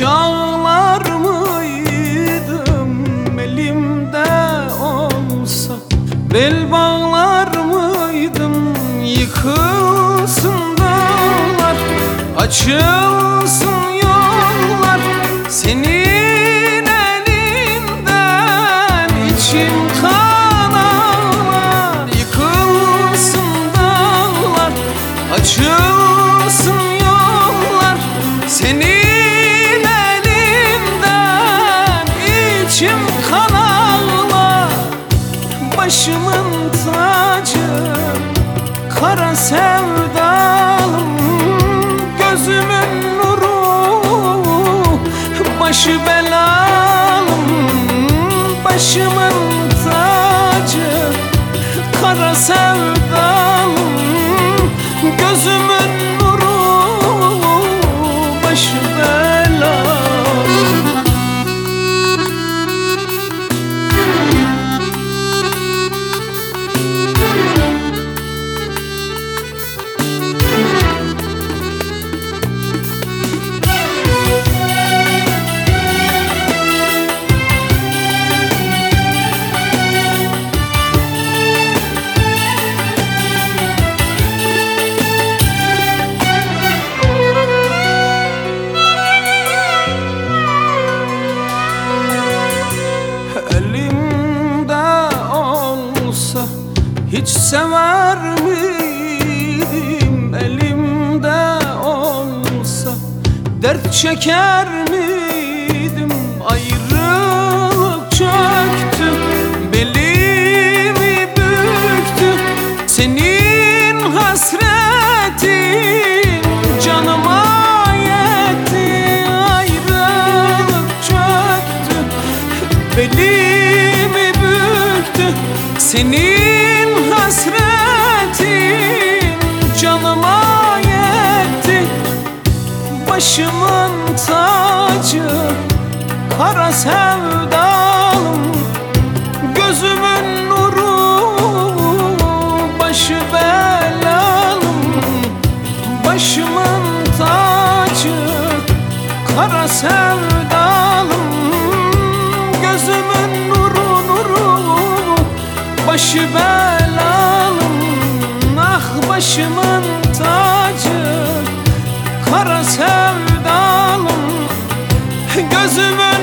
Hiç ağlar mıydım elimde olsa? Bel bağlar mıydım yıkılsın dağlar Açılsın yollar senin elinden içim kan ağlar Yıkılsın dağlar açılsın Başımın tacı Kara sevdalım Gözümün nuru Başı belalım Başımın sever miydim Elimde olsa? Dert çeker miydim? Ayrılık çöktü belimi büktü. Senin hasretin canıma yetti Ayrılık çöktü. Belimi büktü Senin hasretin canıma yetti. Başımın tacı kara sevdalım gözüme